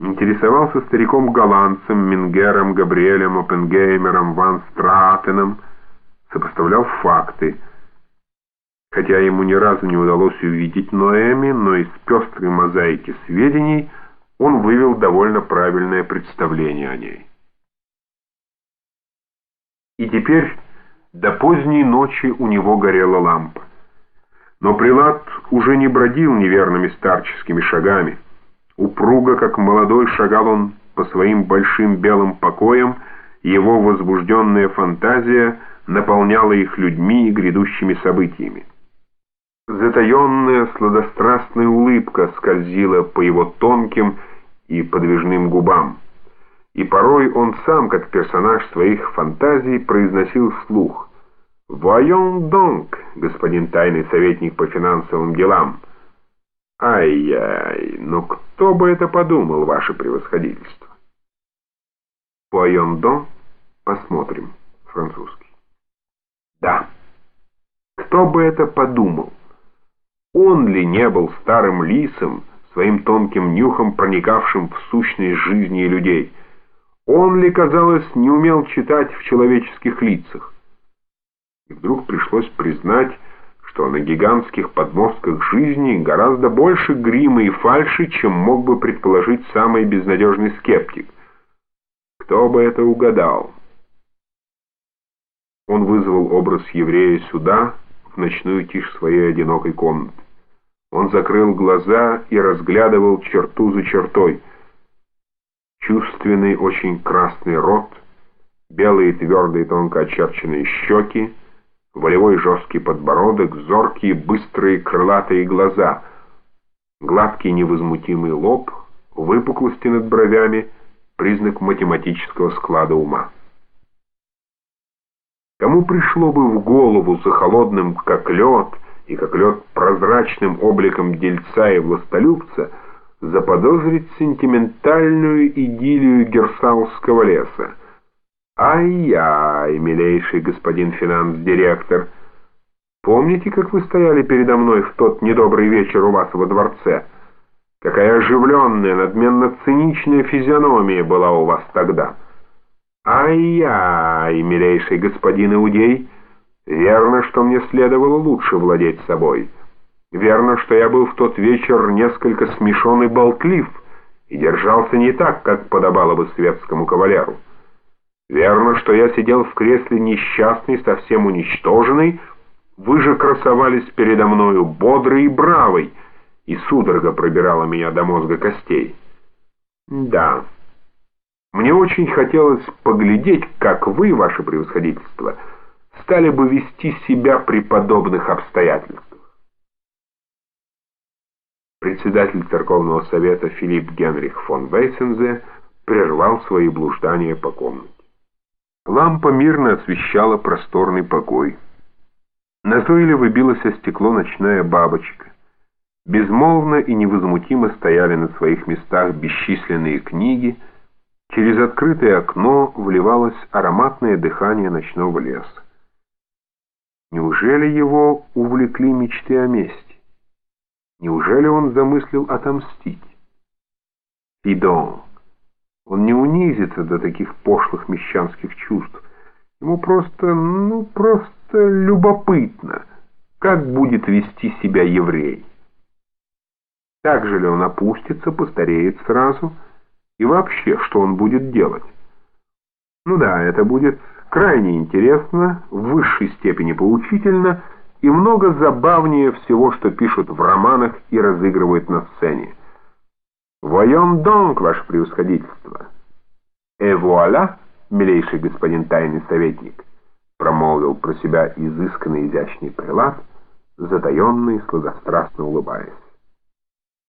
интересовался стариком-голландцем Мингером, Габриэлем, Оппенгеймером, Ван Стратеном, сопоставлял факты. Хотя ему ни разу не удалось увидеть Ноэми, но из пестрой мозаики сведений он вывел довольно правильное представление о ней. И теперь до поздней ночи у него горела лампа. Но Прилад уже не бродил неверными старческими шагами. Упруго, как молодой, шагал он по своим большим белым покоям, его возбужденная фантазия наполняла их людьми и грядущими событиями. Затаенная сладострастная улыбка скользила по его тонким и подвижным губам. И порой он сам, как персонаж своих фантазий, произносил вслух «Voyons donc, господин тайный советник по финансовым делам». «Ай-яй, ну кто бы это подумал, ваше превосходительство?» «Voyons donc, посмотрим, французский». «Да, кто бы это подумал? Он ли не был старым лисом, своим тонким нюхом проникавшим в сущность жизни людей? Он ли, казалось, не умел читать в человеческих лицах?» И вдруг пришлось признать, что на гигантских подмостках жизни гораздо больше грима и фальши, чем мог бы предположить самый безнадежный скептик. Кто бы это угадал? Он вызвал образ еврея сюда, в ночную тишь своей одинокой комнаты. Он закрыл глаза и разглядывал черту за чертой. Чувственный, очень красный рот, белые твердые тонко очерченные щеки, волевой жесткий подбородок, зоркие, быстрые, крылатые глаза, гладкий невозмутимый лоб, выпуклости над бровями, признак математического склада ума. Кому пришло бы в голову за холодным, как лед, и как лед прозрачным обликом дельца и властолюбца заподозрить сентиментальную идиллию Герсаусского леса? «Ай-яй, милейший господин финанс-директор, помните, как вы стояли передо мной в тот недобрый вечер у вас во дворце? Какая оживленная, надменно-циничная физиономия была у вас тогда? Ай-яй, милейший господин Иудей, верно, что мне следовало лучше владеть собой. Верно, что я был в тот вечер несколько смешон и болтлив и держался не так, как подобало бы светскому кавалеру». Верно, что я сидел в кресле несчастный, совсем уничтоженный, вы же красовались передо мною бодрый и бравый, и судорога пробирала меня до мозга костей. Да, мне очень хотелось поглядеть, как вы, ваше превосходительство, стали бы вести себя при подобных обстоятельствах. Председатель церковного совета Филипп Генрих фон Вейсензе прервал свои блуждания по комнате. Лампа мирно освещала просторный покой. Назойливо билось о стекло ночная бабочка. Безмолвно и невозмутимо стояли на своих местах бесчисленные книги, через открытое окно вливалось ароматное дыхание ночного леса. Неужели его увлекли мечты о мести? Неужели он замыслил отомстить? Фидон. Не унизится до таких пошлых мещанских чувств. Ему просто, ну, просто любопытно, как будет вести себя еврей. Так же ли он опустится, постареет сразу, и вообще, что он будет делать? Ну да, это будет крайне интересно, в высшей степени поучительно и много забавнее всего, что пишут в романах и разыгрывают на сцене. «Voyons donc, ваше превосходительство!» «Et voilà, милейший господин тайный советник!» промолвил про себя изысканный изящный прилад, затаенный, сладострастно улыбаясь.